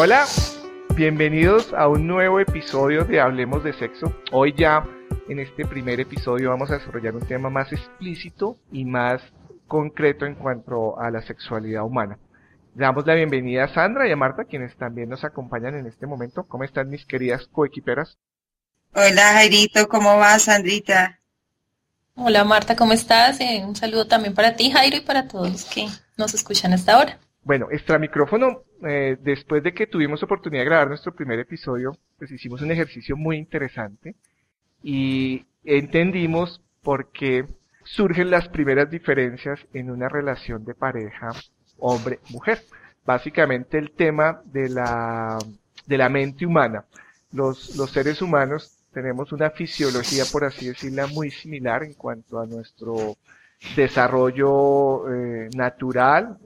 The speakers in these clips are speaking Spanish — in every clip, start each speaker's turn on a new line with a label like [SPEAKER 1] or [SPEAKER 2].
[SPEAKER 1] Hola, bienvenidos a un nuevo episodio de Hablemos de Sexo. Hoy ya en este primer episodio vamos a desarrollar un tema más explícito y más concreto en cuanto a la sexualidad humana. Le damos la bienvenida a Sandra y a Marta, quienes también nos acompañan en este momento. ¿Cómo están mis queridas coequiperas?
[SPEAKER 2] Hola Jairito, ¿cómo vas, Sandrita?
[SPEAKER 3] Hola Marta, ¿cómo estás? Eh, un saludo también para ti, Jairo, y para todos los que nos escuchan hasta ahora.
[SPEAKER 1] Bueno, extra micrófono, eh, después de que tuvimos oportunidad de grabar nuestro primer episodio, pues hicimos un ejercicio muy interesante y entendimos por qué surgen las primeras diferencias en una relación de pareja hombre-mujer. Básicamente el tema de la, de la mente humana. Los, los seres humanos tenemos una fisiología, por así decirla, muy similar en cuanto a nuestro desarrollo eh, natural,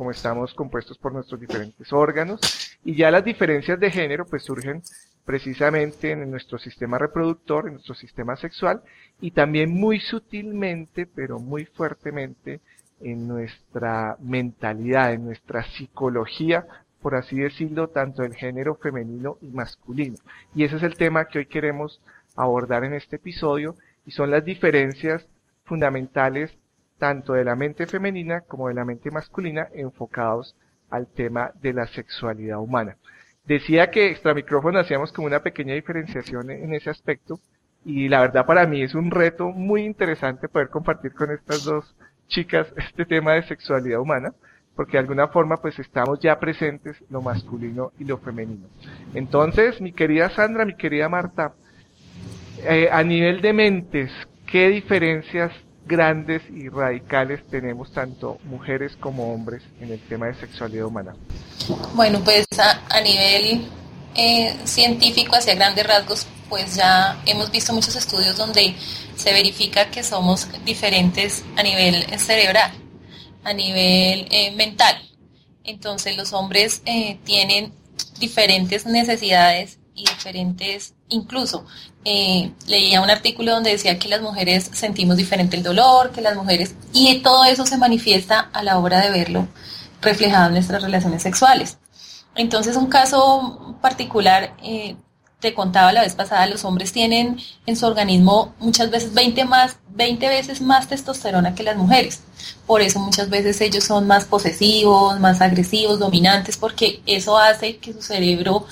[SPEAKER 1] como estamos compuestos por nuestros diferentes órganos, y ya las diferencias de género pues surgen precisamente en nuestro sistema reproductor, en nuestro sistema sexual, y también muy sutilmente, pero muy fuertemente, en nuestra mentalidad, en nuestra psicología por así decirlo, tanto del género femenino y masculino. Y ese es el tema que hoy queremos abordar en este episodio y son las diferencias fundamentales tanto de la mente femenina como de la mente masculina enfocados al tema de la sexualidad humana. Decía que extra micrófono hacíamos como una pequeña diferenciación en ese aspecto y la verdad para mí es un reto muy interesante poder compartir con estas dos chicas este tema de sexualidad humana porque de alguna forma pues estamos ya presentes lo masculino y lo femenino. Entonces, mi querida Sandra, mi querida Marta, eh, a nivel de mentes, ¿qué diferencias grandes y radicales tenemos tanto mujeres como hombres en el tema de sexualidad humana?
[SPEAKER 3] Bueno, pues a, nivel eh, científico, hacia grandes rasgos, pues ya hemos visto muchos estudios donde se verifica que somos diferentes a nivel cerebral a nivel eh, mental. Entonces los hombres eh, tienen diferentes necesidades y diferentes, incluso eh, leía un artículo donde decía que las mujeres sentimos diferente el dolor, que las mujeres, y todo eso se manifiesta a la hora de verlo reflejado en nuestras relaciones sexuales. Entonces un caso particular te contaba la vez pasada, los hombres tienen en su organismo muchas veces 20, más, 20 veces más testosterona que las mujeres. Por eso muchas veces ellos son más posesivos, más agresivos, dominantes, porque eso hace que su cerebro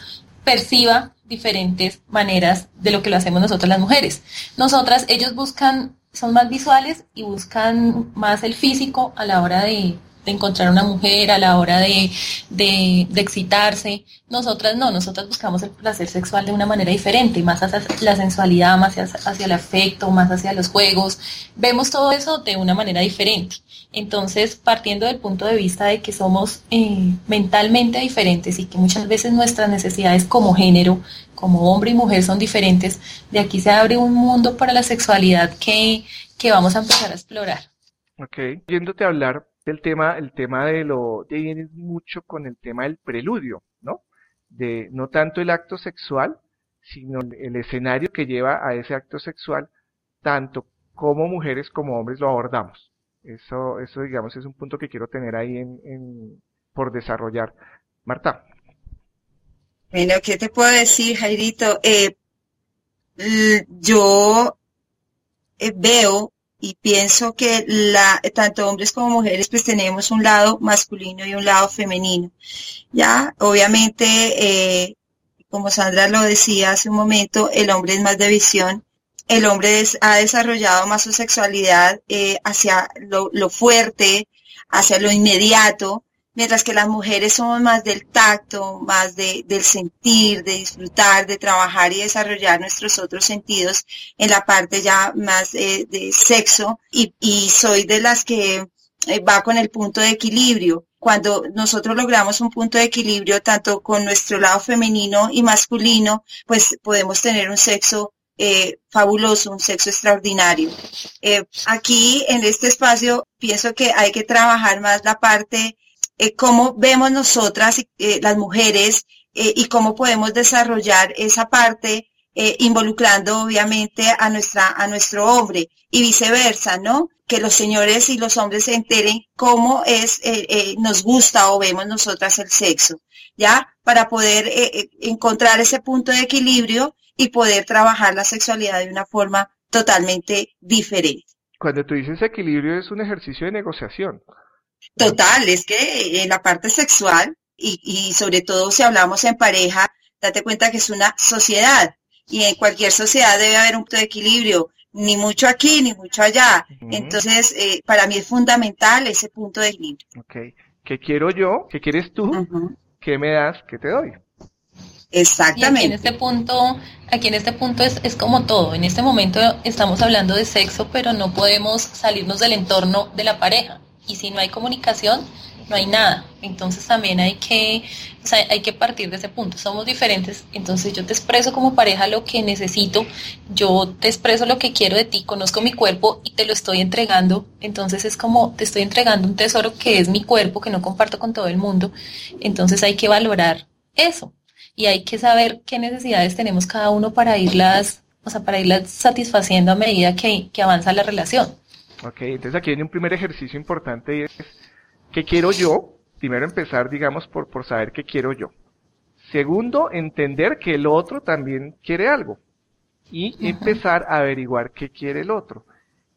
[SPEAKER 3] perciba diferentes maneras de lo que lo hacemos nosotras las mujeres. Nosotras, ellos buscan, son más visuales y buscan más el físico a la hora de, de encontrar una mujer, a la hora de, de, excitarse. Nosotras no, nosotras buscamos el placer sexual de una manera diferente, más hacia la sensualidad, más hacia, el afecto, más hacia los juegos. Vemos todo eso de una manera diferente. Entonces, partiendo del punto de vista de que somos eh, mentalmente diferentes y que muchas veces nuestras necesidades como género, como hombre y mujer son diferentes, de aquí se abre un mundo para la sexualidad que, que vamos a empezar a explorar.
[SPEAKER 1] Ok, yéndote a hablar el tema, el tema de lo, viene mucho con el tema del preludio, ¿no? De no tanto el acto sexual, sino el escenario que lleva a ese acto sexual, tanto como mujeres como hombres lo abordamos. Eso, eso digamos es un punto que quiero tener ahí en, por desarrollar. Marta.
[SPEAKER 2] Bueno, ¿qué te puedo decir, Jairito? Eh, yo eh, veo y pienso que la, tanto hombres como mujeres pues tenemos un lado masculino y un lado femenino. Ya, obviamente, eh, como Sandra lo decía hace un momento, el hombre es más de visión, el hombre ha desarrollado más su sexualidad eh, hacia lo, lo fuerte, hacia lo inmediato, mientras que las mujeres somos más del tacto, más de, del sentir, de disfrutar, de trabajar y desarrollar nuestros otros sentidos en la parte ya más eh, de sexo y, soy de las que eh, va con el punto de equilibrio. Cuando nosotros logramos un punto de equilibrio tanto con nuestro lado femenino y masculino, pues podemos tener un sexo eh, fabuloso, un sexo extraordinario. Aquí en este espacio pienso que hay que trabajar más la parte eh, cómo vemos nosotras, eh, las mujeres, eh, y cómo podemos desarrollar esa parte eh, involucrando obviamente a nuestra, a nuestro hombre y viceversa, ¿no? Que los señores y los hombres se enteren cómo es, nos gusta o vemos nosotras el sexo, ¿ya? Para poder encontrar ese punto de equilibrio y poder trabajar la sexualidad de una forma totalmente diferente.
[SPEAKER 1] Cuando tú dices equilibrio es un ejercicio de negociación.
[SPEAKER 2] Total, es que en la parte sexual y, y sobre todo si hablamos en pareja, date cuenta que es una sociedad y en cualquier sociedad debe haber un punto de equilibrio, ni mucho aquí ni mucho allá. Entonces, eh, para mí es fundamental ese punto de equilibrio.
[SPEAKER 1] Ok, ¿qué quiero yo? ¿Qué quieres tú? ¿Qué me das? ¿Qué te doy?
[SPEAKER 2] Exactamente.
[SPEAKER 3] Y aquí en este punto, aquí en este punto es, es como todo. En este momento estamos hablando de sexo, pero no podemos salirnos del entorno de la pareja. Y si no hay comunicación, no hay nada. Entonces también hay que, o sea, hay que partir de ese punto. Somos diferentes, entonces yo te expreso como pareja lo que necesito, yo te expreso lo que quiero de ti, conozco mi cuerpo y te lo estoy entregando. Entonces es como te estoy entregando un tesoro que es mi cuerpo, que no comparto con todo el mundo. Entonces hay que valorar eso y hay que saber qué necesidades tenemos cada uno para irlas, o sea, para irlas satisfaciendo a medida que, que avanza la relación.
[SPEAKER 1] Ok, entonces aquí viene un primer ejercicio importante y es ¿Qué quiero yo? Primero empezar, digamos, por, por saber qué quiero yo. Segundo, entender que el otro también quiere algo. Y empezar a averiguar qué quiere el otro.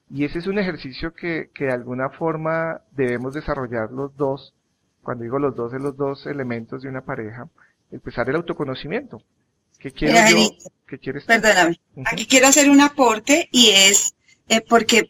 [SPEAKER 1] Y ese es un ejercicio que, que de alguna forma debemos desarrollar los dos. Cuando digo los dos, de los dos elementos de una pareja. Empezar el autoconocimiento. ¿Qué quiero yo? ¿Qué quieres tú?
[SPEAKER 2] Perdóname. Aquí quiero hacer un aporte y es eh, porque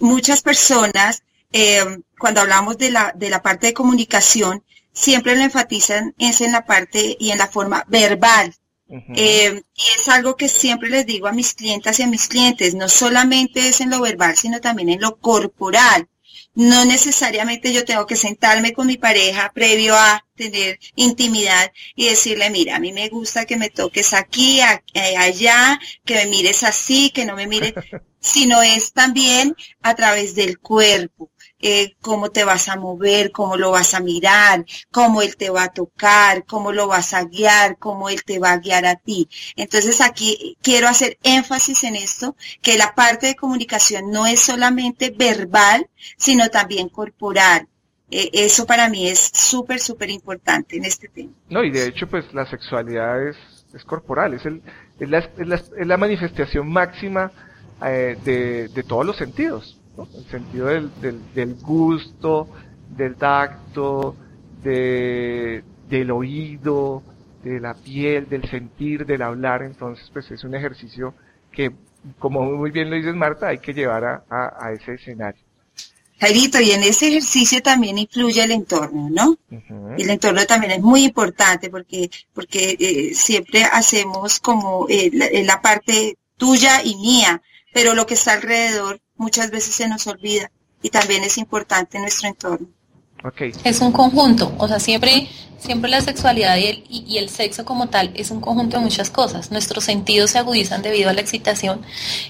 [SPEAKER 2] muchas personas eh, cuando hablamos de la, de la parte de comunicación, siempre lo enfatizan es en la parte y en la forma verbal. eh, y es algo que siempre les digo a mis clientes y a mis clientes, no solamente es en lo verbal, sino también en lo corporal. No necesariamente yo tengo que sentarme con mi pareja previo a tener intimidad y decirle, mira, a mí me gusta que me toques aquí, eh, allá, que me mires así, que no me mires, sino es también a través del cuerpo eh, cómo te vas a mover, cómo lo vas a mirar, cómo él te va a tocar, cómo lo vas a guiar, cómo él te va a guiar a ti. Entonces aquí quiero hacer énfasis en esto, que la parte de comunicación no es solamente verbal, sino también corporal. Eh, eso para mí es súper, súper importante en este tema.
[SPEAKER 1] No, y de hecho, pues la sexualidad es, es corporal, es, el, es, la, es, la, es la manifestación máxima eh, de, de todos los sentidos. El sentido del, del, gusto, del tacto, de, del oído, de la piel, del sentir, del hablar. Entonces, pues es un ejercicio que, como muy bien lo dices Marta, hay que llevar a, a, ese escenario.
[SPEAKER 2] Jairito, y en ese ejercicio también influye el entorno, ¿no? El entorno también es muy importante porque, porque eh, siempre hacemos como eh, la, la, parte tuya y mía, pero lo que está alrededor muchas veces se nos olvida y también es importante en nuestro entorno.
[SPEAKER 1] Okay.
[SPEAKER 3] Es un conjunto, o sea, siempre, siempre la sexualidad y el, y, el sexo como tal es un conjunto de muchas cosas. Nuestros sentidos se agudizan debido a la excitación,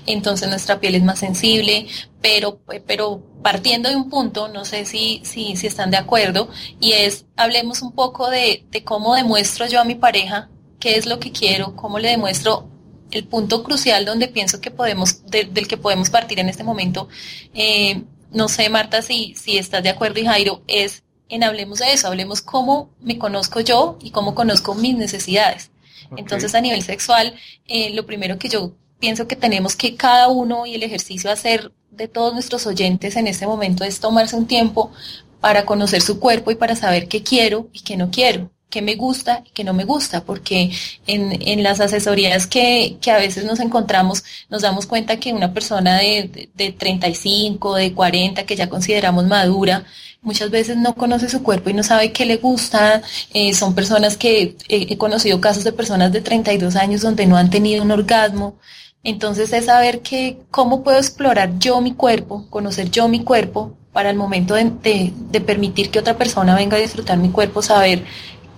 [SPEAKER 3] entonces nuestra piel es más sensible, pero, pero partiendo de un punto, no sé si, si, si están de acuerdo, y es, hablemos un poco de, de cómo demuestro yo a mi pareja qué es lo que quiero, cómo le demuestro el punto crucial donde pienso que podemos, del que podemos partir en este momento, eh, no sé, Marta, si, si estás de acuerdo y Jairo, es en hablemos de eso, hablemos cómo me conozco yo y cómo conozco mis necesidades. Entonces, a nivel sexual, eh, lo primero que yo pienso que tenemos que cada uno y el ejercicio hacer de todos nuestros oyentes en este momento es tomarse un tiempo para conocer su cuerpo y para saber qué quiero y qué no quiero qué me gusta y qué no me gusta, porque en, en las asesorías que, que, a veces nos encontramos nos damos cuenta que una persona de, de, de 35, de 40, que ya consideramos madura, muchas veces no conoce su cuerpo y no sabe qué le gusta. Eh, son personas que he conocido casos de personas de 32 años donde no han tenido un orgasmo. Entonces es saber que cómo puedo explorar yo mi cuerpo, conocer yo mi cuerpo para el momento de, de, de permitir que otra persona venga a disfrutar mi cuerpo, saber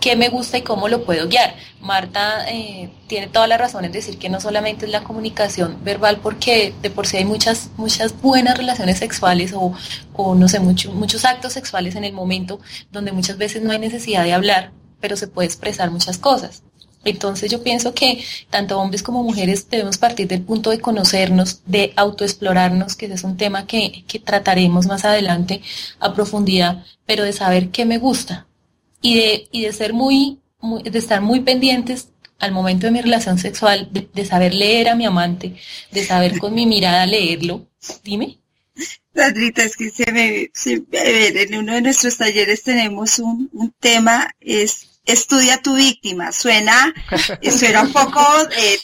[SPEAKER 3] qué me gusta y cómo lo puedo guiar. Marta eh, tiene toda la razón en decir que no solamente es la comunicación verbal, porque de por sí hay muchas, muchas buenas relaciones sexuales o, o no sé, mucho, muchos actos sexuales en el momento donde muchas veces no hay necesidad de hablar, pero se puede expresar muchas cosas. Entonces yo pienso que tanto hombres como mujeres debemos partir del punto de conocernos, de autoexplorarnos, que ese es un tema que, que trataremos más adelante a profundidad, pero de saber qué me gusta y de, y de ser muy, muy, de estar muy pendientes al momento de mi relación sexual, de, saber leer a mi amante, de saber con mi mirada leerlo. Dime.
[SPEAKER 2] Sandrita, es que se me, se, en uno de nuestros talleres tenemos un, un tema, es estudia tu víctima. Suena, suena un poco, eh,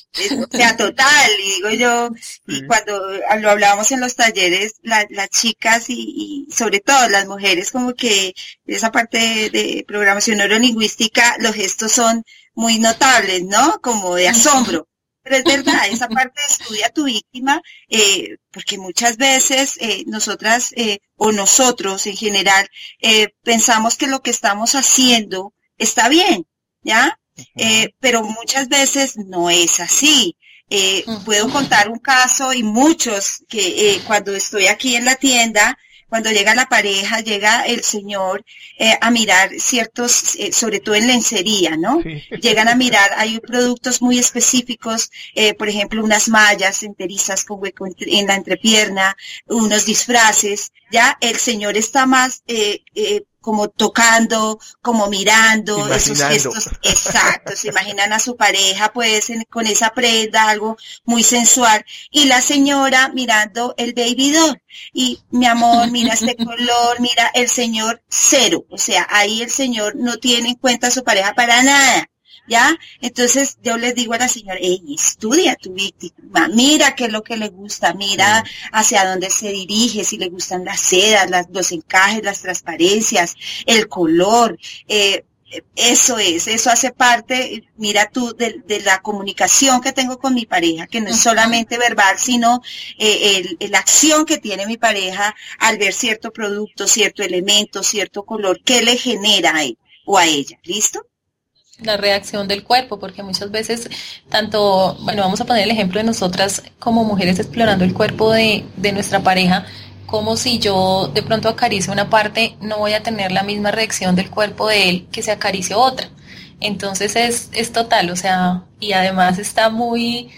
[SPEAKER 2] sea total, y digo yo, y cuando lo hablábamos en los talleres, las chicas y, sobre todo las mujeres, como que esa parte de, de programación neurolingüística, los gestos son muy notables, ¿no? Como de asombro. Pero es verdad, esa parte de estudia tu víctima, eh, porque muchas veces eh, nosotras eh, o nosotros en general eh, pensamos que lo que estamos haciendo está bien, ¿ya? Eh, pero muchas veces no es así. Eh, puedo contar un caso y muchos que eh, cuando estoy aquí en la tienda cuando llega la pareja, llega el señor eh, a mirar ciertos, eh, sobre todo en lencería, ¿no? Llegan a mirar, hay productos muy específicos, eh, por ejemplo, unas mallas enterizas con hueco en la entrepierna, unos disfraces, ya el señor está más eh, eh, como tocando, como mirando, esos gestos exactos, se imaginan a su pareja pues con esa prenda, algo muy sensual, y la señora mirando el baby doll, y mi amor, mira este color, mira el señor cero, o sea, ahí el señor no tiene en cuenta a su pareja para nada, ¿ya? Entonces yo les digo a la señora, ey, estudia tu víctima, mira qué es lo que le gusta, mira hacia dónde se dirige, si le gustan las sedas, las, los encajes, las transparencias, el color, eh, eso es, eso hace parte, mira tú, de, la comunicación que tengo con mi pareja, que no es solamente verbal, sino eh, la acción que tiene mi pareja al ver cierto producto, cierto elemento, cierto color, ¿qué le genera a él o a ella? ¿Listo?
[SPEAKER 3] La reacción del cuerpo, porque muchas veces, tanto, bueno, vamos a poner el ejemplo de nosotras como mujeres explorando el cuerpo de, de nuestra pareja, como si yo de pronto acaricio una parte, no voy a tener la misma reacción del cuerpo de él que se acarició otra. Entonces es, es total, o sea, y además está muy,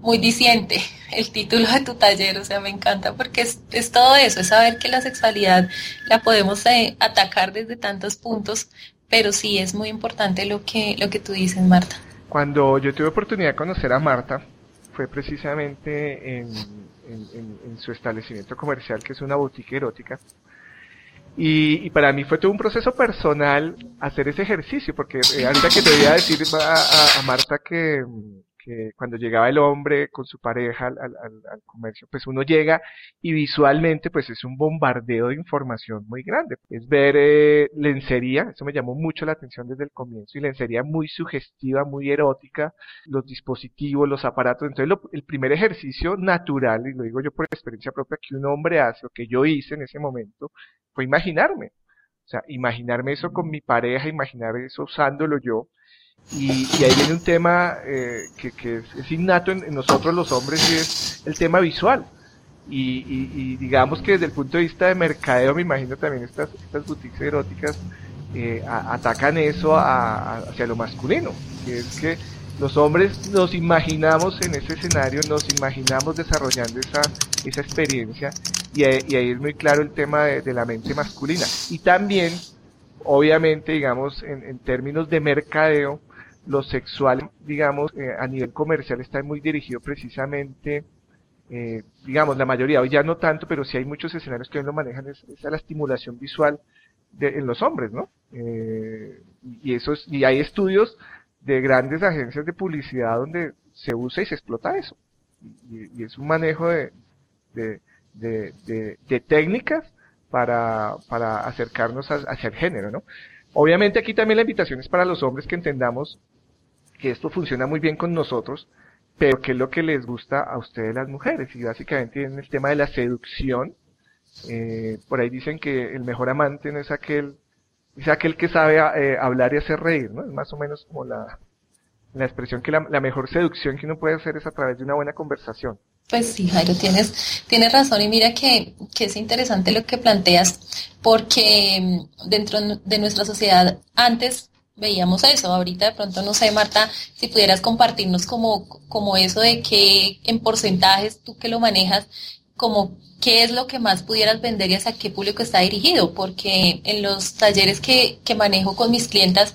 [SPEAKER 3] muy diciente el título de tu taller, o sea, me encanta porque es, es todo eso, es saber que la sexualidad la podemos eh, atacar desde tantos puntos, pero sí es muy importante lo que, lo que tú dices, Marta.
[SPEAKER 1] Cuando yo tuve oportunidad de conocer a Marta, fue precisamente en, en, su establecimiento comercial, que es una boutique erótica. Y, y, para mí fue todo un proceso personal hacer ese ejercicio, porque eh, ahorita que te voy a decir a, a Marta que, que cuando llegaba el hombre con su pareja al, al, al, comercio, pues uno llega y visualmente pues es un bombardeo de información muy grande. Es ver eh, lencería, eso me llamó mucho la atención desde el comienzo, y lencería muy sugestiva, muy erótica, los dispositivos, los aparatos. Entonces lo, el primer ejercicio natural, y lo digo yo por experiencia propia, que un hombre hace o que yo hice en ese momento, fue imaginarme. O sea, imaginarme eso con mi pareja, imaginar eso usándolo yo, y, ahí viene un tema eh, que, que es, innato en, nosotros los hombres y es el tema visual. Y, digamos que desde el punto de vista de mercadeo, me imagino también estas, estas boutiques eróticas eh, a, atacan eso hacia lo masculino, que es que los hombres nos imaginamos en ese escenario, nos imaginamos desarrollando esa, esa experiencia y ahí, es muy claro el tema de, de la mente masculina. Y también, obviamente, digamos, en, en términos de mercadeo, lo sexual, digamos, eh, a nivel comercial está muy dirigido precisamente, eh, digamos, la mayoría, hoy ya no tanto, pero sí hay muchos escenarios que hoy lo manejan, es, es la estimulación visual de, en los hombres, ¿no? Eh, y, eso es, y hay estudios de grandes agencias de publicidad donde se usa y se explota eso. Y, es un manejo de, de, de, de técnicas para, para acercarnos a, hacia el género, ¿no? Obviamente aquí también la invitación es para los hombres que entendamos que esto funciona muy bien con nosotros, pero que es lo que les gusta a ustedes las mujeres. Y básicamente en el tema de la seducción, eh, por ahí dicen que el mejor amante no es aquel, es aquel que sabe eh, hablar y hacer reír, ¿no? Es más o menos como la, la expresión que la, la, mejor seducción que uno puede hacer es a través de una buena conversación.
[SPEAKER 3] Pues sí, Jairo, tienes, tienes razón y mira que, que es interesante lo que planteas, porque dentro de nuestra sociedad antes veíamos eso. Ahorita de pronto no sé, Marta, si pudieras compartirnos como, como eso de que en porcentajes tú que lo manejas, como qué es lo que más pudieras vender y hacia qué público está dirigido, porque en los talleres que, que manejo con mis clientas,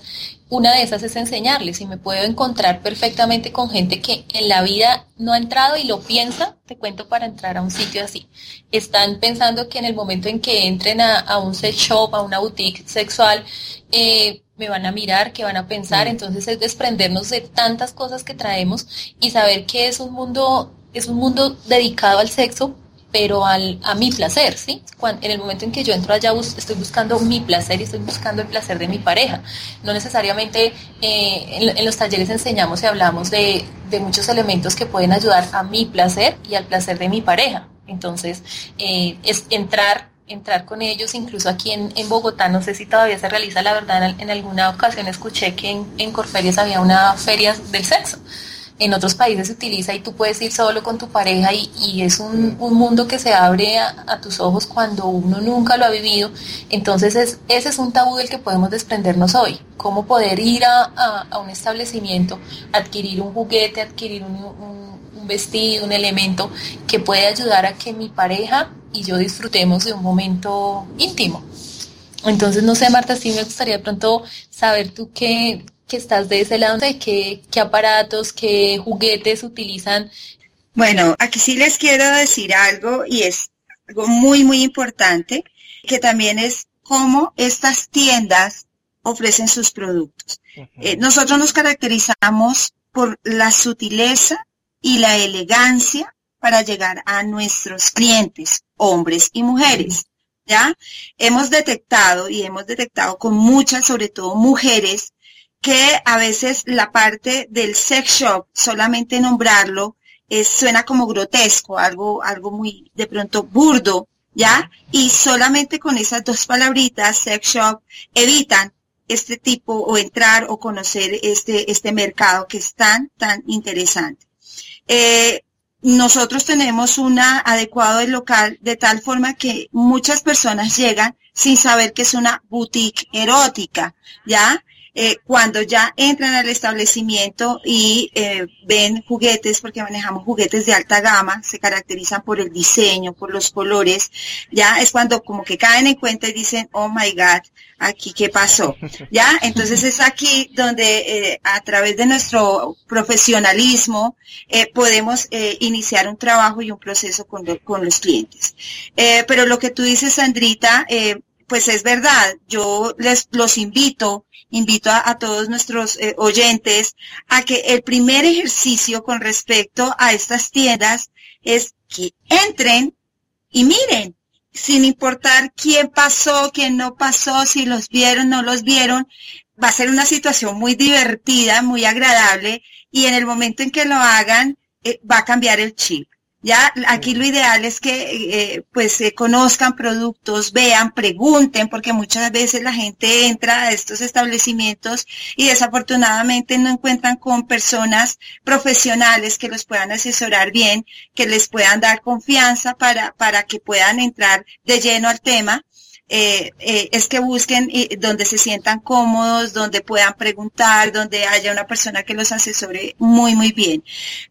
[SPEAKER 3] una de esas es enseñarles y me puedo encontrar perfectamente con gente que en la vida no ha entrado y lo piensa, te cuento para entrar a un sitio así. Están pensando que en el momento en que entren a, un sex shop, a una boutique sexual, eh, me van a mirar, que van a pensar, entonces es desprendernos de tantas cosas que traemos y saber que es un mundo, es un mundo dedicado al sexo, pero al, a mi placer, ¿sí? en el momento en que yo entro allá estoy buscando mi placer y estoy buscando el placer de mi pareja. No necesariamente eh, en, los talleres enseñamos y hablamos de, de, muchos elementos que pueden ayudar a mi placer y al placer de mi pareja. Entonces, eh, es entrar entrar con ellos, incluso aquí en, en, Bogotá, no sé si todavía se realiza, la verdad, en, alguna ocasión escuché que en, en Corferias había una feria del sexo en otros países se utiliza y tú puedes ir solo con tu pareja y, es un, mundo que se abre a, tus ojos cuando uno nunca lo ha vivido. Entonces es, ese es un tabú del que podemos desprendernos hoy. Cómo poder ir a, un establecimiento, adquirir un juguete, adquirir un, vestido, un elemento que puede ayudar a que mi pareja y yo disfrutemos de un momento íntimo. Entonces, no sé, Marta, sí me gustaría pronto saber tú qué, que estás de ese lado, de qué, qué aparatos, qué juguetes utilizan.
[SPEAKER 2] Bueno, aquí sí les quiero decir algo y es algo muy, muy importante, que también es cómo estas tiendas ofrecen sus productos. Eh, nosotros nos caracterizamos por la sutileza y la elegancia para llegar a nuestros clientes, hombres y mujeres. ¿Ya? Hemos detectado y hemos detectado con muchas, sobre todo mujeres, que a veces la parte del sex shop, solamente nombrarlo, suena como grotesco, algo, algo muy de pronto burdo, ¿ya? Y solamente con esas dos palabritas, sex shop, evitan este tipo o entrar o conocer este, este mercado que es tan, tan interesante. Eh, nosotros tenemos una adecuado del local de tal forma que muchas personas llegan sin saber que es una boutique erótica, ¿ya? Eh, cuando ya entran al establecimiento y eh, ven juguetes, porque manejamos juguetes de alta gama, se caracterizan por el diseño, por los colores, ya es cuando como que caen en cuenta y dicen, oh my God, aquí qué pasó, ya, entonces es aquí donde eh, a través de nuestro profesionalismo podemos iniciar un trabajo y un proceso con, con los clientes. pero lo que tú dices, Sandrita, pues es verdad, yo les los invito, invito a, todos nuestros eh, oyentes a que el primer ejercicio con respecto a estas tiendas es que entren y miren, sin importar quién pasó, quién no pasó, si los vieron, no los vieron, va a ser una situación muy divertida, muy agradable y en el momento en que lo hagan eh, va a cambiar el chip. Ya, aquí lo ideal es que eh, pues se conozcan productos, vean, pregunten, porque muchas veces la gente entra a estos establecimientos y desafortunadamente no encuentran con personas profesionales que los puedan asesorar bien, que les puedan dar confianza para, para que puedan entrar de lleno al tema eh, eh, es que busquen donde se sientan cómodos, donde puedan preguntar, donde haya una persona que los asesore muy, muy bien.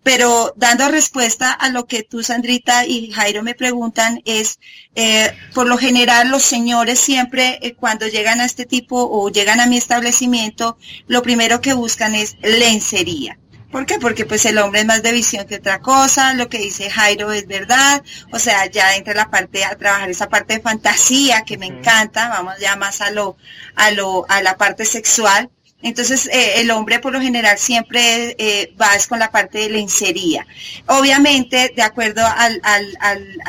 [SPEAKER 2] Pero dando respuesta a lo que tú, Sandrita y Jairo me preguntan, es, eh, por lo general, los señores siempre cuando llegan a este tipo o llegan a mi establecimiento, lo primero que buscan es lencería. ¿Por qué? Porque pues el hombre es más de visión que otra cosa, lo que dice Jairo es verdad, o sea, ya entra la parte a trabajar esa parte de fantasía que me encanta, vamos ya más a lo, a lo, a la parte sexual. Entonces, eh, el hombre por lo general siempre eh, va es con la parte de lencería. Obviamente, de acuerdo al, al, al,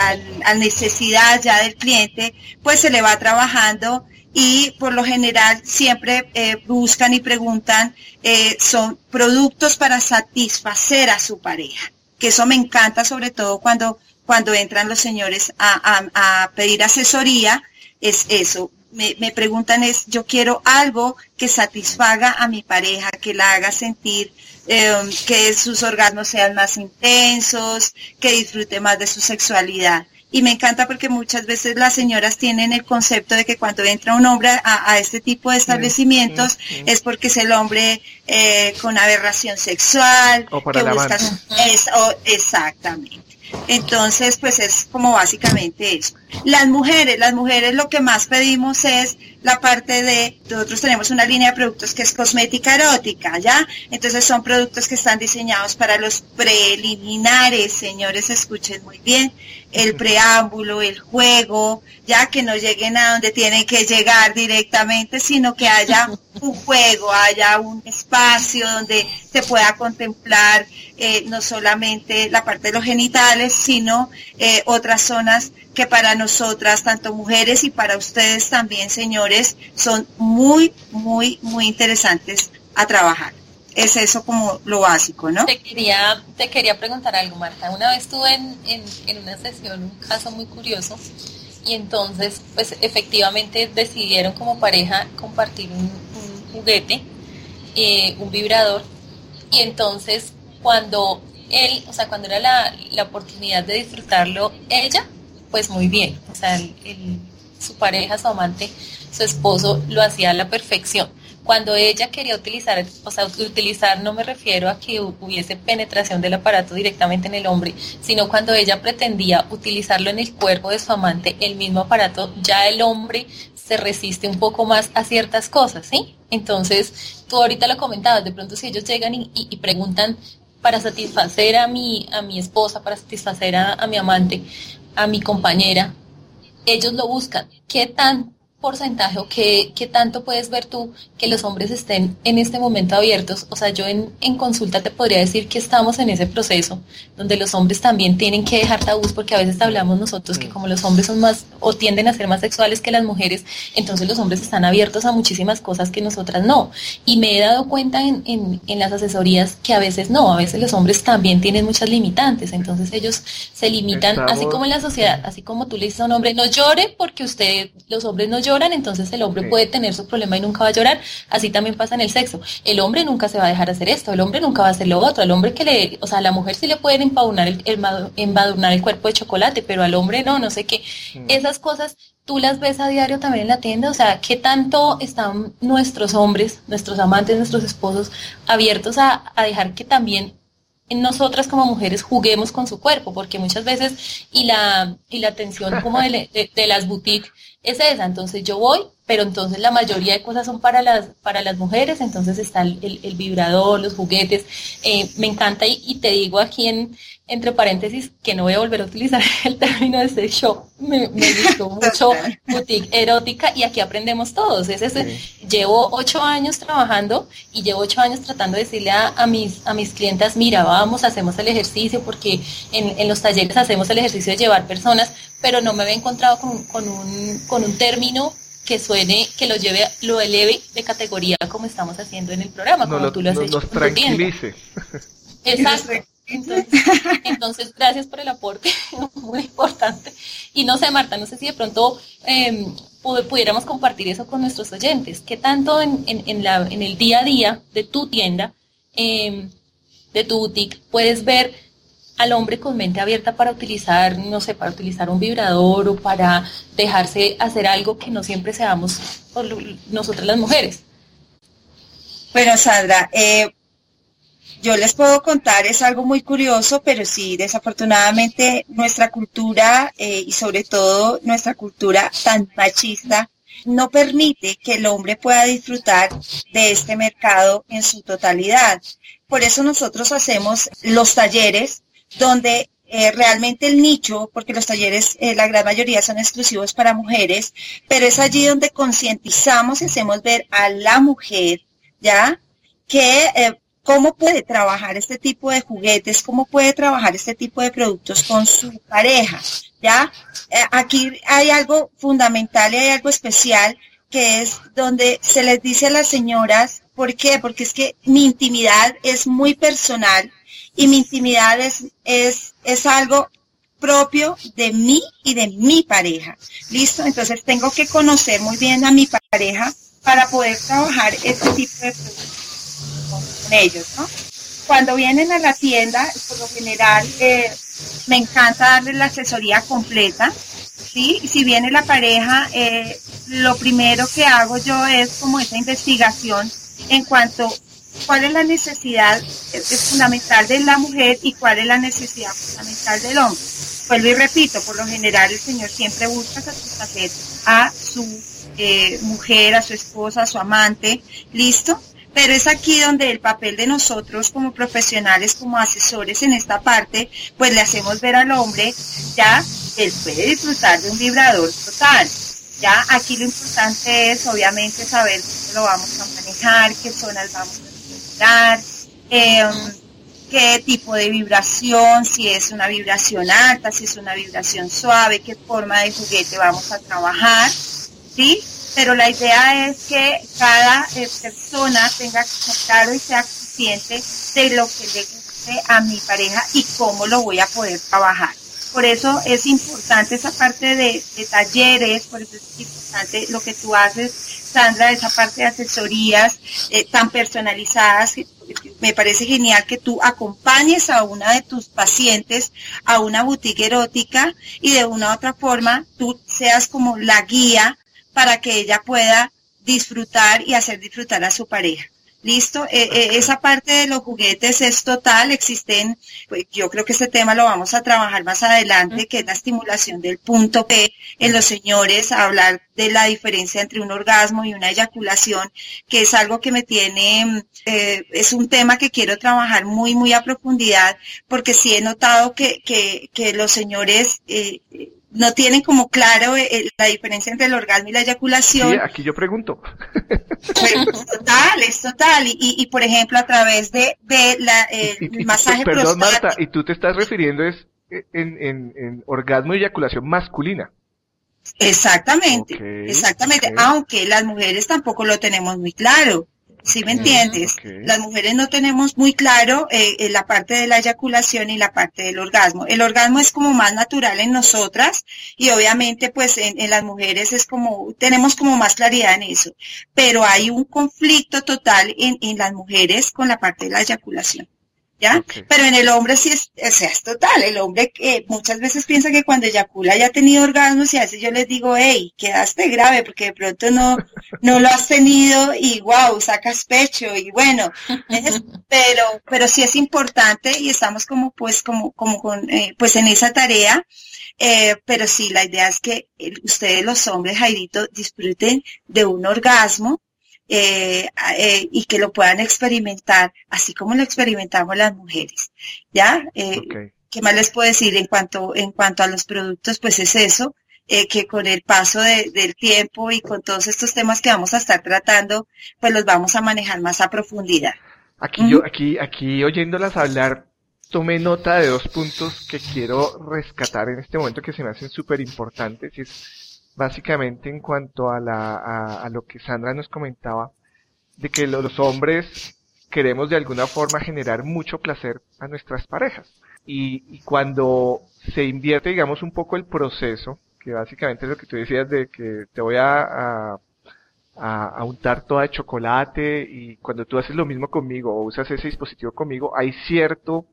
[SPEAKER 2] al, necesidad ya del cliente, pues se le va trabajando y por lo general siempre eh, buscan y preguntan, eh, son productos para satisfacer a su pareja, que eso me encanta sobre todo cuando, cuando entran los señores a, a, pedir asesoría, es eso. Me, me, preguntan es, yo quiero algo que satisfaga a mi pareja, que la haga sentir eh, que sus órganos sean más intensos, que disfrute más de su sexualidad. Y me encanta porque muchas veces las señoras tienen el concepto de que cuando entra un hombre a, este tipo de establecimientos es porque es el hombre eh, con aberración sexual,
[SPEAKER 1] o para que busca
[SPEAKER 2] exactamente. Entonces, pues es como básicamente eso. Las mujeres, las mujeres lo que más pedimos es la parte de, nosotros tenemos una línea de productos que es cosmética erótica, ¿ya? Entonces son productos que están diseñados para los preliminares, señores, escuchen muy bien, el preámbulo, el juego, ya que no lleguen a donde tienen que llegar directamente, sino que haya un juego, haya un espacio donde se pueda contemplar eh, no solamente la parte de los genitales, sino eh, otras zonas que para nosotras, tanto mujeres y para ustedes también, señores, son muy, muy, muy interesantes a trabajar. Es eso como lo básico, ¿no?
[SPEAKER 3] Te quería, te quería preguntar algo, Marta. Una vez estuve en, en, una sesión, un caso muy curioso, y entonces, pues efectivamente decidieron como pareja compartir un, juguete, eh, un vibrador, y entonces cuando él, o sea, cuando era la, la oportunidad de disfrutarlo, ella, pues muy bien, o sea, su pareja, su amante, su esposo lo hacía a la perfección. Cuando ella quería utilizar, o sea, utilizar no me refiero a que hubiese penetración del aparato directamente en el hombre, sino cuando ella pretendía utilizarlo en el cuerpo de su amante, el mismo aparato, ya el hombre se resiste un poco más a ciertas cosas, ¿sí? Entonces, tú ahorita lo comentabas, de pronto si ellos llegan y preguntan, para satisfacer a mi, a mi esposa, para satisfacer a, mi amante, a mi compañera, ellos lo buscan. ¿Qué tan porcentaje o qué, qué, tanto puedes ver tú que los hombres estén en este momento abiertos? O sea, yo en, en, consulta te podría decir que estamos en ese proceso donde los hombres también tienen que dejar tabús porque a veces hablamos nosotros que mm. como los hombres son más o tienden a ser más sexuales que las mujeres, entonces los hombres están abiertos a muchísimas cosas que nosotras no. Y me he dado cuenta en, en, en las asesorías que a veces no, a veces los hombres también tienen muchas limitantes, entonces ellos se limitan, así como en la sociedad, así como tú le dices a un hombre, no llore porque usted, los hombres no lloran lloran, entonces el hombre puede tener su problema y nunca va a llorar. Así también pasa en el sexo. El hombre nunca se va a dejar hacer esto, el hombre nunca va a hacer lo otro. Al hombre que le, o sea, a la mujer sí le pueden embadurnar el, embadurnar el cuerpo de chocolate, pero al hombre no, no sé qué. Mm. Esas cosas tú las ves a diario también en la tienda, o sea, ¿qué tanto están nuestros hombres, nuestros amantes, nuestros esposos abiertos a, a dejar que también nosotras como mujeres juguemos con su cuerpo, porque muchas veces, y la, y la atención como de, de las boutiques es esa. Entonces yo voy, pero entonces la mayoría de cosas son para las, para las mujeres, entonces está el, vibrador, los juguetes, eh, me encanta y, te digo aquí en, entre paréntesis que no voy a volver a utilizar el término de sex shop, me, gustó mucho boutique erótica y aquí aprendemos todos. Es ese, Llevo ocho años trabajando y llevo ocho años tratando de decirle a, mis, a mis clientas, mira, vamos, hacemos el ejercicio porque en, en los talleres hacemos el ejercicio de llevar personas, pero no me había encontrado con, con, un, con un término que suene, que lo lleve, lo eleve de categoría como estamos haciendo en el programa, como tú lo has hecho.
[SPEAKER 1] Nos tranquilice.
[SPEAKER 3] Exacto. Entonces, gracias por el aporte, muy importante. Y no sé, Marta, no sé si de pronto em, pudiéramos compartir eso con nuestros oyentes. ¿Qué tanto en, la, en el día a día de tu tienda, em, de tu boutique, puedes ver al hombre con mente abierta para utilizar, no sé, para utilizar un vibrador o para dejarse hacer algo que no siempre seamos por nosotras las mujeres.
[SPEAKER 2] Bueno, Sandra, eh, yo les puedo contar, es algo muy curioso, pero sí, desafortunadamente nuestra cultura eh, y sobre todo nuestra cultura tan machista no permite que el hombre pueda disfrutar de este mercado en su totalidad. Por eso nosotros hacemos los talleres donde eh, realmente el nicho, porque los talleres, eh, la gran mayoría son exclusivos para mujeres, pero es allí donde concientizamos y hacemos ver a la mujer, ¿ya? Que cómo puede trabajar este tipo de juguetes, cómo puede trabajar este tipo de productos con su pareja, ¿ya? aquí hay algo fundamental y hay algo especial que es donde se les dice a las señoras, ¿por qué? Porque es que mi intimidad es muy personal y mi intimidad es, es, algo propio de mí y de mi pareja. ¿Listo? Entonces tengo que conocer muy bien a mi pareja para poder trabajar este tipo de productos ellos, ¿no? cuando vienen a la tienda, por lo general, eh, me encanta darles la asesoría completa. ¿sí? Si viene la pareja, eh, lo primero que hago yo es como esa investigación en cuanto cuál es la necesidad es fundamental de la mujer y cuál es la necesidad fundamental del hombre. Vuelvo y repito, por lo general el Señor siempre busca satisfacer a su eh, mujer, a su esposa, a su amante, ¿listo? Pero es aquí donde el papel de nosotros como profesionales, como asesores en esta parte, pues le hacemos ver al hombre, ya, él puede disfrutar de un vibrador total. Ya, aquí lo importante es obviamente saber cómo lo vamos a manejar, qué zonas vamos a utilizar, em, qué tipo de vibración, si es una vibración alta, si es una vibración suave, qué forma de juguete vamos a trabajar, ¿sí? Pero la idea es que cada eh, persona tenga claro y sea consciente de lo que le guste a mi pareja y cómo lo voy a poder trabajar. Por eso es importante esa parte de, talleres, por eso es importante lo que tú haces, Sandra, esa parte de asesorías eh, tan personalizadas. Me parece genial que tú acompañes a una de tus pacientes a una boutique erótica y de una u otra forma tú seas como la guía para que ella pueda disfrutar y hacer disfrutar a su pareja. Listo, eh, eh, esa parte de los juguetes es total, existen, pues, yo creo que este tema lo vamos a trabajar más adelante, que es la estimulación del punto P en los señores, hablar de la diferencia entre un orgasmo y una eyaculación, que es algo que me tiene, eh, es un tema que quiero trabajar muy, muy a profundidad, porque sí he notado que, que, que los señores no tienen como claro eh, eh, la diferencia entre el orgasmo y la eyaculación.
[SPEAKER 1] Sí, aquí yo pregunto.
[SPEAKER 2] Pues, total, es total. Y, y, por ejemplo, a través de, de la, eh, el masaje
[SPEAKER 1] Perdón, Marta, y tú te estás refiriendo es en, en, en orgasmo y eyaculación masculina.
[SPEAKER 2] Exactamente, exactamente. Aunque las mujeres tampoco lo tenemos muy claro. ¿Sí me entiendes? Las mujeres no tenemos muy claro eh, la parte de la eyaculación y la parte del orgasmo. El orgasmo es como más natural en nosotras y obviamente pues en, en las mujeres es como, tenemos como más claridad en eso. Pero hay un conflicto total en, en las mujeres con la parte de la eyaculación. ¿Ya? Pero en el hombre sí es, o sea, es total, el hombre que muchas veces piensa que cuando eyacula ya ha tenido orgasmos y a veces yo les digo, hey, quedaste grave porque de pronto no, no lo has tenido y wow, sacas pecho y bueno, pero, pero sí es importante y estamos como pues, como, como con, eh, pues en esa tarea. Eh, pero sí, la idea es que ustedes los hombres, Jairito, disfruten de un orgasmo, eh, eh, y que lo puedan experimentar, así como lo experimentamos las mujeres. ¿Ya? Eh, ¿Qué más les puedo decir en cuanto, en cuanto a los productos? Pues es eso, eh, que con el paso del tiempo y con todos estos temas que vamos a estar tratando, pues los vamos a manejar más a profundidad.
[SPEAKER 1] Aquí yo, aquí, aquí oyéndolas hablar, tomé nota de dos puntos que quiero rescatar en este momento que se me hacen súper importantes y es básicamente en cuanto a, la, lo que Sandra nos comentaba, de que los hombres queremos de alguna forma generar mucho placer a nuestras parejas. Y, cuando se invierte, digamos, un poco el proceso, que básicamente es lo que tú decías de que te voy a, a, a, untar toda de chocolate y cuando tú haces lo mismo conmigo o usas ese dispositivo conmigo, hay cierto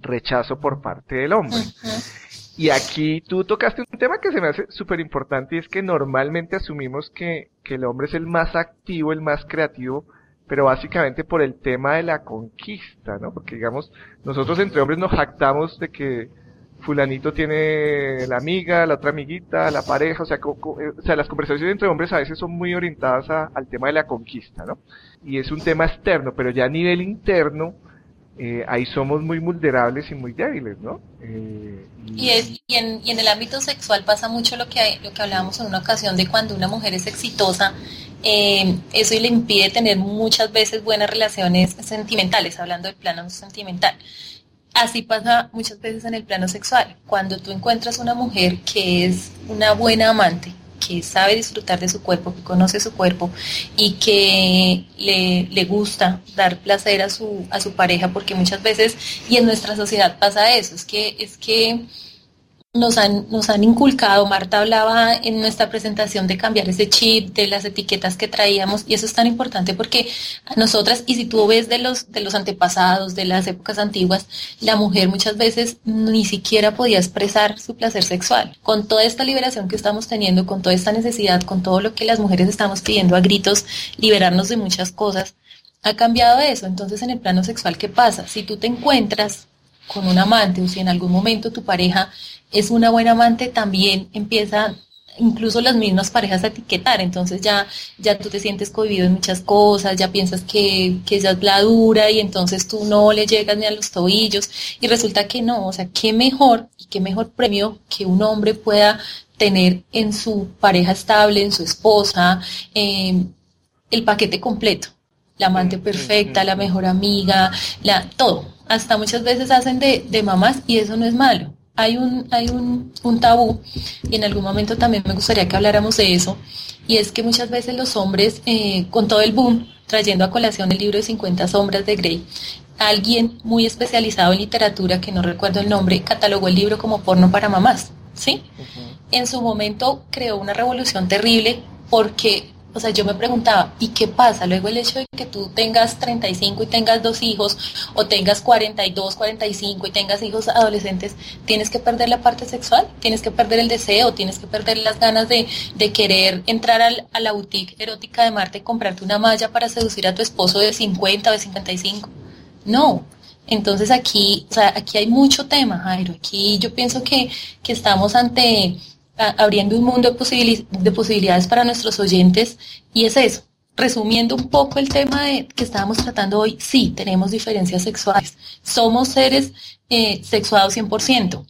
[SPEAKER 1] rechazo por parte del hombre. Y aquí tú tocaste un tema que se me hace súper importante y es que normalmente asumimos que, que el hombre es el más activo, el más creativo, pero básicamente por el tema de la conquista, ¿no? Porque digamos, nosotros entre hombres nos jactamos de que fulanito tiene la amiga, la otra amiguita, la pareja, o sea, eh, o sea las conversaciones entre hombres a veces son muy orientadas al tema de la conquista, ¿no? Y es un tema externo, pero ya a nivel interno, eh, ahí somos muy vulnerables y muy débiles, ¿no?
[SPEAKER 3] Eh, y, y, en, y, en, el ámbito sexual pasa mucho lo que, lo que hablábamos en una ocasión de cuando una mujer es exitosa, eh, eso le impide tener muchas veces buenas relaciones sentimentales, hablando del plano sentimental. Así pasa muchas veces en el plano sexual. Cuando tú encuentras una mujer que es una buena amante, que sabe disfrutar de su cuerpo, que conoce su cuerpo y que le, le, gusta dar placer a su, a su pareja, porque muchas veces, y en nuestra sociedad pasa eso, es que, es que nos han, nos han inculcado, Marta hablaba en nuestra presentación de cambiar ese chip, de las etiquetas que traíamos, y eso es tan importante porque a nosotras, y si tú ves de los, de los antepasados, de las épocas antiguas, la mujer muchas veces ni siquiera podía expresar su placer sexual. Con toda esta liberación que estamos teniendo, con toda esta necesidad, con todo lo que las mujeres estamos pidiendo a gritos, liberarnos de muchas cosas, ha cambiado eso. Entonces, en el plano sexual, ¿qué pasa? Si tú te encuentras con un amante o si en algún momento tu pareja es una buena amante, también empieza incluso las mismas parejas a etiquetar, entonces ya, ya tú te sientes cohibido en muchas cosas, ya piensas que, que ella es la dura y entonces tú no le llegas ni a los tobillos y resulta que no, o sea, qué mejor y qué mejor premio que un hombre pueda tener en su pareja estable, en su esposa, eh, el paquete completo, la amante perfecta, la mejor amiga, la, todo, hasta muchas veces hacen de, de mamás y eso no es malo hay un, hay un, tabú y en algún momento también me gustaría que habláramos de eso y es que muchas veces los hombres, eh, con todo el boom, trayendo a colación el libro de 50 sombras de Grey, alguien muy especializado en literatura, que no recuerdo el nombre, catalogó el libro como porno para mamás, ¿sí? En su momento creó una revolución terrible porque o sea, yo me preguntaba, ¿y qué pasa? Luego el hecho de que tú tengas 35 y tengas dos hijos, o tengas 42, 45 y tengas hijos adolescentes, ¿tienes que perder la parte sexual? ¿Tienes que perder el deseo? ¿Tienes que perder las ganas de, de querer entrar al, a la boutique erótica de Marte y comprarte una malla para seducir a tu esposo de 50 o de 55? No. Entonces aquí, o sea, aquí hay mucho tema, Jairo. Aquí yo pienso que, que estamos ante abriendo un mundo de, de posibilidades para nuestros oyentes y es eso. Resumiendo un poco el tema de, que estábamos tratando hoy, sí, tenemos diferencias sexuales. Somos seres eh, sexuados 100%.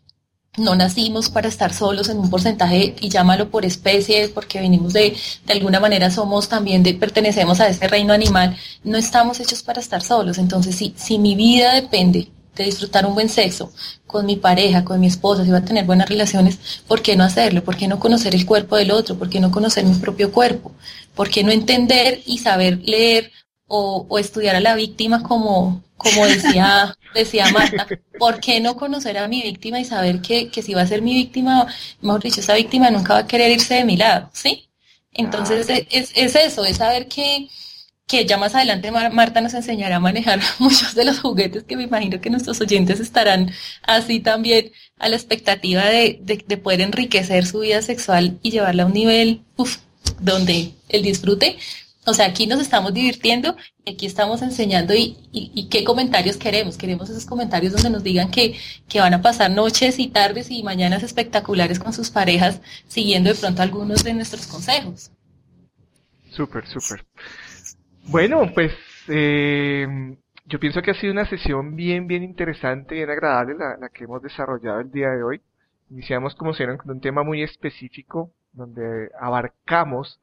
[SPEAKER 3] No nacimos para estar solos en un porcentaje y llámalo por especie, porque venimos de, de alguna manera somos también de, pertenecemos a ese reino animal. No estamos hechos para estar solos. Entonces, si, si mi vida depende de disfrutar un buen sexo con mi pareja, con mi esposa, si va a tener buenas relaciones, ¿por qué no hacerlo? ¿Por qué no conocer el cuerpo del otro? ¿Por qué no conocer mi propio cuerpo? ¿Por qué no entender y saber leer o, estudiar a la víctima como, como decía, decía Marta? ¿Por qué no conocer a mi víctima y saber que, que si va a ser mi víctima, mejor dicho, esa víctima nunca va a querer irse de mi lado? ¿Sí? Entonces es, es eso, es saber que que ya más adelante Marta nos enseñará a manejar muchos de los juguetes que me imagino que nuestros oyentes estarán así también a la expectativa de, de, poder enriquecer su vida sexual y llevarla a un nivel donde el disfrute. O sea, aquí nos estamos divirtiendo y aquí estamos enseñando y, y, qué comentarios queremos. Queremos esos comentarios donde nos digan que, que van a pasar noches y tardes y mañanas espectaculares con sus parejas siguiendo de pronto algunos de nuestros consejos.
[SPEAKER 1] Súper, súper. Bueno, pues eh, yo pienso que ha sido una sesión bien, bien interesante, bien agradable la, la que hemos desarrollado el día de hoy. Iniciamos, como se con un tema muy específico donde abarcamos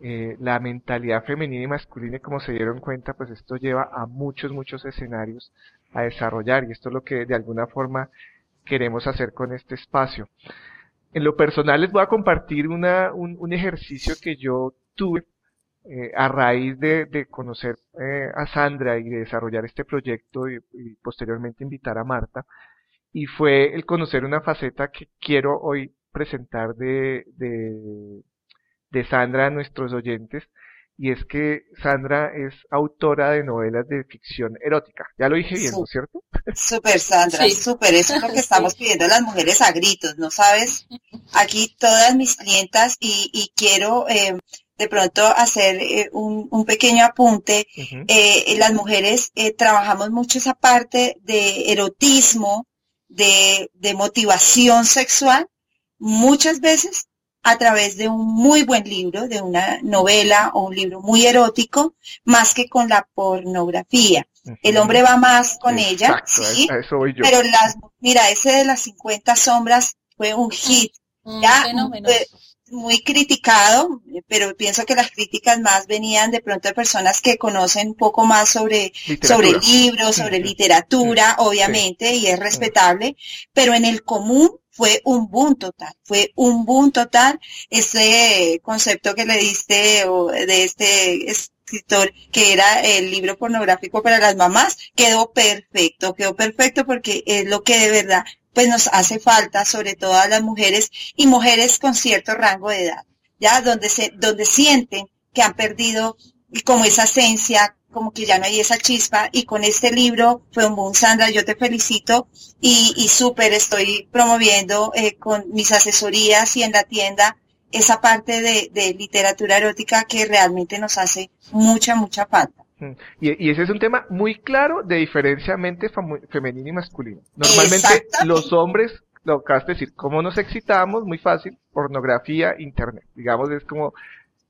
[SPEAKER 1] eh, la mentalidad femenina y masculina y como se dieron cuenta, pues esto lleva a muchos, muchos escenarios a desarrollar y esto es lo que de alguna forma queremos hacer con este espacio. En lo personal les voy a compartir una, un, un ejercicio que yo tuve eh, a raíz de, conocer eh, a Sandra y de desarrollar este proyecto y, posteriormente invitar a Marta, y fue el conocer una faceta que quiero hoy presentar de, de, Sandra a nuestros oyentes, y es que Sandra es autora de novelas de ficción erótica. Ya lo dije bien, ¿no es cierto?
[SPEAKER 2] Súper, Sandra, súper. Eso es lo que estamos pidiendo las mujeres a gritos, ¿no sabes? Aquí todas mis clientas y, y quiero eh, de pronto hacer eh, un, un, pequeño apunte. eh, las mujeres eh, trabajamos mucho esa parte de erotismo, de, de motivación sexual, muchas veces a través de un muy buen libro, de una novela o un libro muy erótico, más que con la pornografía. El hombre va más con ella, sí, pero las, mira, ese de las 50 sombras fue un hit. ya, muy criticado, pero pienso que las críticas más venían de pronto de personas que conocen un poco más sobre, sobre libros, sobre literatura, obviamente, y es respetable, pero en el común fue un boom total, fue un boom total ese concepto que le diste de este escritor que era el libro pornográfico para las mamás, quedó perfecto, quedó perfecto porque es lo que de verdad pues nos hace falta, sobre todo a las mujeres y mujeres con cierto rango de edad, ya donde se, donde sienten que han perdido como esa esencia, como que ya no hay esa chispa y con este libro fue un boom, Sandra, yo te felicito y, súper estoy promoviendo eh, con mis asesorías y en la tienda esa parte de, literatura erótica que realmente nos hace mucha, mucha falta.
[SPEAKER 1] Mm. Y, y, ese es un tema muy claro de diferencia mente femenina y masculina. Normalmente los hombres, lo que vas decir, ¿cómo nos excitamos? Muy fácil, pornografía, internet. Digamos, es como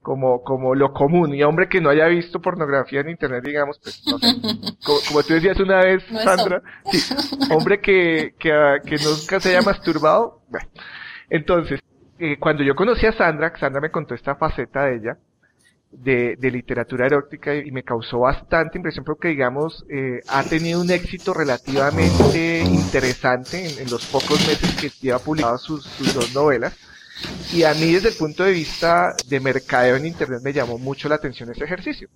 [SPEAKER 1] como, como lo común, y hombre que no haya visto pornografía en internet, digamos, pues, no sé, como, tú decías una vez, Sandra, sí, hombre que, que, que nunca se haya masturbado, bueno. entonces, eh, cuando yo conocí a Sandra, Sandra me contó esta faceta de ella, de, de literatura erótica, y, me causó bastante impresión porque, digamos, eh, ha tenido un éxito relativamente interesante en, en, los pocos meses que lleva publicado sus, sus dos novelas, y a mí desde el punto de vista de mercadeo en Internet me llamó mucho la atención ese ejercicio.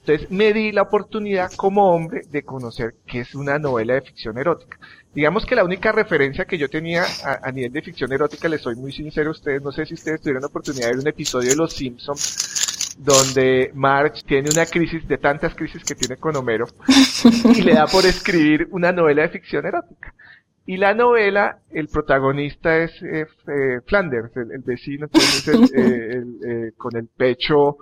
[SPEAKER 1] Entonces me di la oportunidad como hombre de conocer qué es una novela de ficción erótica. Digamos que la única referencia que yo tenía a, nivel de ficción erótica, les soy muy sincero a ustedes, no sé si ustedes tuvieron la oportunidad de ver un episodio de Los Simpsons donde Marge tiene una crisis de tantas crisis que tiene con Homero y le da por escribir una novela de ficción erótica. Y la novela, el protagonista es eh, eh, Flanders, el, vecino, entonces eh, el, con el pecho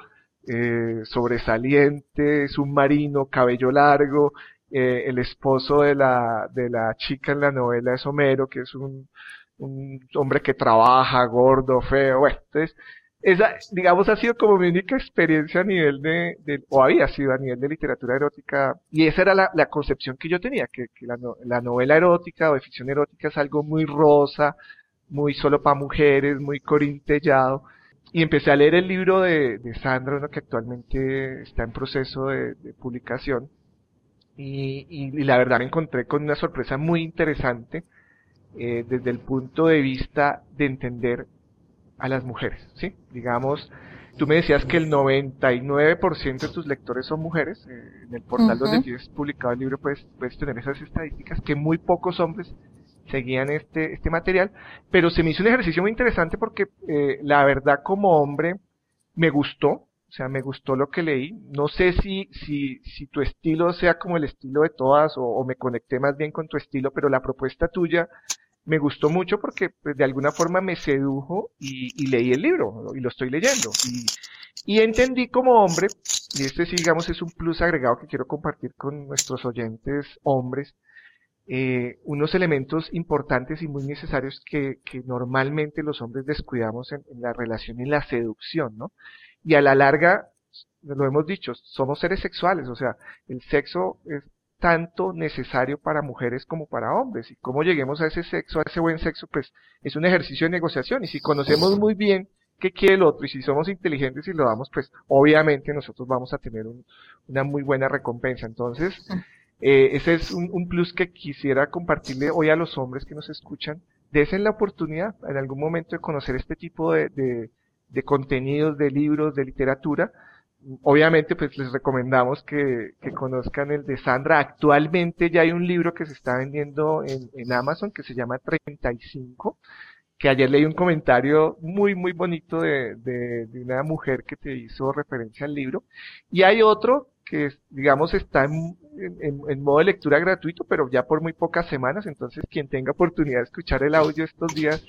[SPEAKER 1] sobresaliente, submarino, cabello largo. el esposo de la, de la chica en la novela es Homero, que es un, un hombre que trabaja, gordo, feo. Bueno, entonces esa, digamos, ha sido como mi única experiencia a nivel de, de, o había sido a nivel de literatura erótica, y esa era la, la concepción que yo tenía, que, que la, la, novela erótica o de ficción erótica es algo muy rosa, muy solo para mujeres, muy corintellado, y empecé a leer el libro de, de Sandra, uno que actualmente está en proceso de, publicación, y, y, y, la verdad me encontré con una sorpresa muy interesante, eh, desde el punto de vista de entender a las mujeres, ¿sí? Digamos, tú me decías que el 99% de tus lectores son mujeres, eh, en el portal donde tienes publicado el libro puedes, puedes tener esas estadísticas, que muy pocos hombres seguían este, este material, pero se me hizo un ejercicio muy interesante porque eh, la verdad como hombre me gustó, o sea, me gustó lo que leí. No sé si, si, si tu estilo sea como el estilo de todas o, o me conecté más bien con tu estilo, pero la propuesta tuya me gustó mucho porque pues, de alguna forma me sedujo y, y, leí el libro y lo estoy leyendo. Y, y entendí como hombre, y este sí digamos es un plus agregado que quiero compartir con nuestros oyentes hombres, eh, unos elementos importantes y muy necesarios que, que normalmente los hombres descuidamos en, en, la relación y la seducción, ¿no? Y a la larga, lo hemos dicho, somos seres sexuales, o sea, el sexo es tanto necesario para mujeres como para hombres. Y cómo lleguemos a ese sexo, a ese buen sexo, pues es un ejercicio de negociación. Y si conocemos muy bien qué quiere el otro y si somos inteligentes y lo damos, pues obviamente nosotros vamos a tener un, una muy buena recompensa. Entonces, eh, ese es un, un, plus que quisiera compartirle hoy a los hombres que nos escuchan. Desen la oportunidad en algún momento de conocer este tipo de, de, de contenidos, de libros, de literatura, obviamente pues les recomendamos que, que, conozcan el de Sandra. Actualmente ya hay un libro que se está vendiendo en, en, Amazon que se llama 35, que ayer leí un comentario muy muy bonito de, de, de una mujer que te hizo referencia al libro. Y hay otro que digamos está en, en, en, modo de lectura gratuito, pero ya por muy pocas semanas, entonces quien tenga oportunidad de escuchar el audio estos días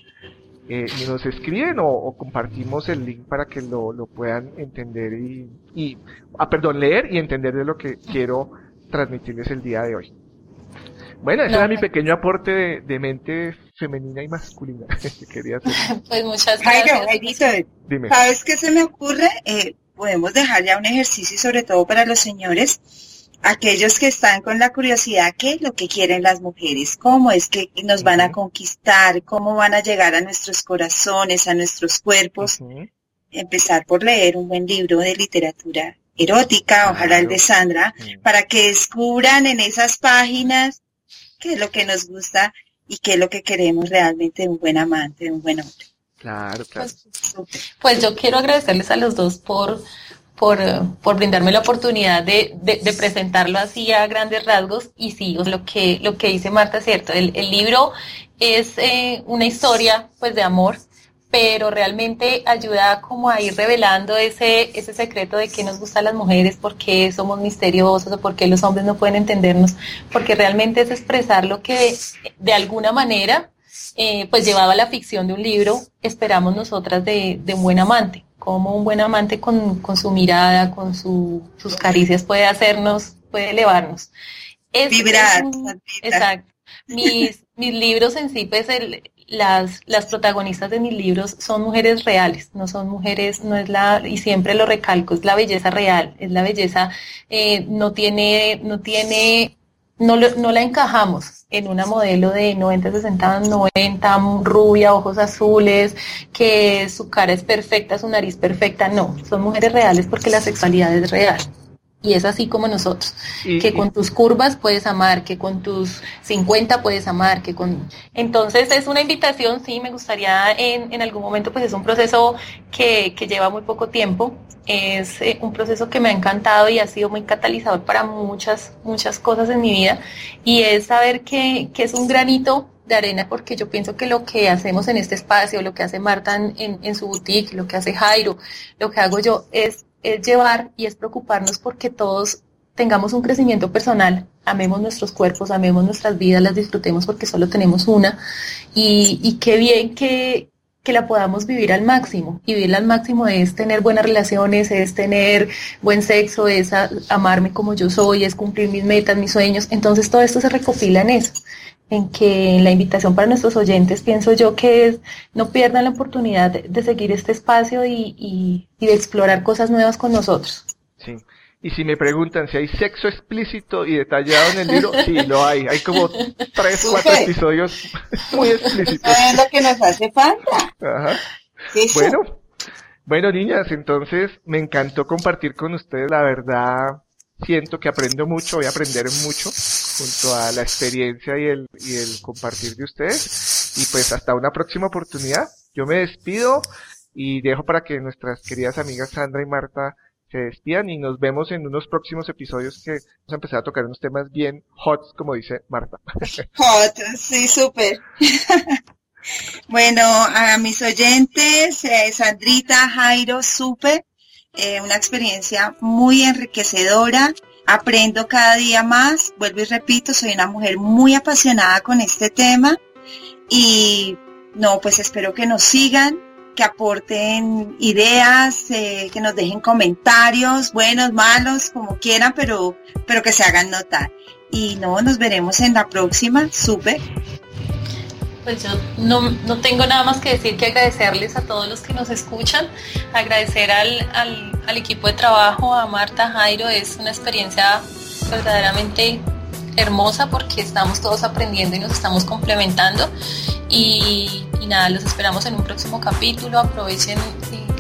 [SPEAKER 1] eh, nos escriben o, o, compartimos el link para que lo, lo puedan entender y, y, ah, perdón, leer y entender de lo que quiero transmitirles el día de hoy. Bueno, ese no, era mi pequeño aporte de, de, mente femenina y masculina que quería hacer.
[SPEAKER 3] Pues muchas gracias.
[SPEAKER 2] Jairo, Dime. ¿sabes qué se me ocurre? Eh, podemos dejar ya un ejercicio, sobre todo para los señores, aquellos que están con la curiosidad, ¿qué es lo que quieren las mujeres? ¿Cómo es que nos van a conquistar? ¿Cómo van a llegar a nuestros corazones, a nuestros cuerpos? Uh -huh. Empezar por leer un buen libro de literatura erótica, claro. ojalá el de Sandra, uh -huh. para que descubran en esas páginas qué es lo que nos gusta y qué es lo que queremos realmente de un buen amante, de un buen hombre.
[SPEAKER 1] Claro, claro.
[SPEAKER 3] Pues, pues yo quiero agradecerles a los dos por por, por brindarme la oportunidad de, de, presentarlo así a grandes rasgos. Y sí, lo que, lo que dice Marta es cierto. El, el libro es eh, una historia pues de amor, pero realmente ayuda como a ir revelando ese, ese secreto de que nos gustan las mujeres, por qué somos misteriosos o por qué los hombres no pueden entendernos, porque realmente es expresar lo que de alguna manera eh, pues llevaba a la ficción de un libro, esperamos nosotras de, de un buen amante como un buen amante con, su mirada, con sus caricias puede hacernos, puede elevarnos.
[SPEAKER 2] Vibrar.
[SPEAKER 3] exacto. Mis, mis libros en sí, pues las, las protagonistas de mis libros son mujeres reales, no son mujeres, no es la, y siempre lo recalco, es la belleza real, es la belleza, eh, no tiene, no tiene, no, no la encajamos en una modelo de 90, 60, 90, rubia, ojos azules, que su cara es perfecta, su nariz perfecta. No, son mujeres reales porque la sexualidad es real. Y es así como nosotros, que con tus curvas puedes amar, que con tus 50 puedes amar, que con... Entonces es una invitación, sí, me gustaría en, en algún momento, pues es un proceso que, que lleva muy poco tiempo, es eh, un proceso que me ha encantado y ha sido muy catalizador para muchas, muchas cosas en mi vida, y es saber que, que es un granito de arena porque yo pienso que lo que hacemos en este espacio, lo que hace Marta en, en, su boutique, lo que hace Jairo, lo que hago yo es es llevar y es preocuparnos porque todos tengamos un crecimiento personal, amemos nuestros cuerpos, amemos nuestras vidas, las disfrutemos porque solo tenemos una y, y qué bien que, que la podamos vivir al máximo. Y vivir al máximo es tener buenas relaciones, es tener buen sexo, es amarme como yo soy, es cumplir mis metas, mis sueños. Entonces todo esto se recopila en eso en que la invitación para nuestros oyentes pienso yo que es no pierdan la oportunidad de, seguir este espacio y, de explorar cosas nuevas con nosotros.
[SPEAKER 1] Sí. Y si me preguntan si hay sexo explícito y detallado en el libro, sí, lo hay. Hay como tres, cuatro episodios muy explícitos.
[SPEAKER 2] Es lo que nos hace falta.
[SPEAKER 1] Ajá. Bueno, bueno, niñas, entonces me encantó compartir con ustedes la verdad siento que aprendo mucho, voy a aprender mucho junto a la experiencia y el, y el compartir de ustedes. Y pues hasta una próxima oportunidad. Yo me despido y dejo para que nuestras queridas amigas Sandra y Marta se despidan y nos vemos en unos próximos episodios que vamos a empezar a tocar unos temas bien hot, como dice Marta.
[SPEAKER 2] Hot, sí, súper. bueno, a mis oyentes, eh, Sandrita, Jairo, súper eh, una experiencia muy enriquecedora. Aprendo cada día más, vuelvo y repito, soy una mujer muy apasionada con este tema y no, pues espero que nos sigan, que aporten ideas, eh, que nos dejen comentarios, buenos, malos, como quieran, pero, pero que se hagan notar. Y no, nos veremos en la próxima. Súper.
[SPEAKER 3] Pues yo no, no, tengo nada más que decir que agradecerles a todos los que nos escuchan, agradecer al, al, equipo de trabajo, a Marta, Jairo, es una experiencia verdaderamente hermosa porque estamos todos aprendiendo y nos estamos complementando. Y, nada, los esperamos en un próximo capítulo, aprovechen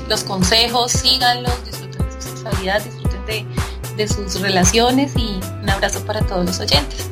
[SPEAKER 3] los consejos, síganlos, disfruten de su sexualidad, disfruten de, de sus relaciones y un abrazo para todos los oyentes.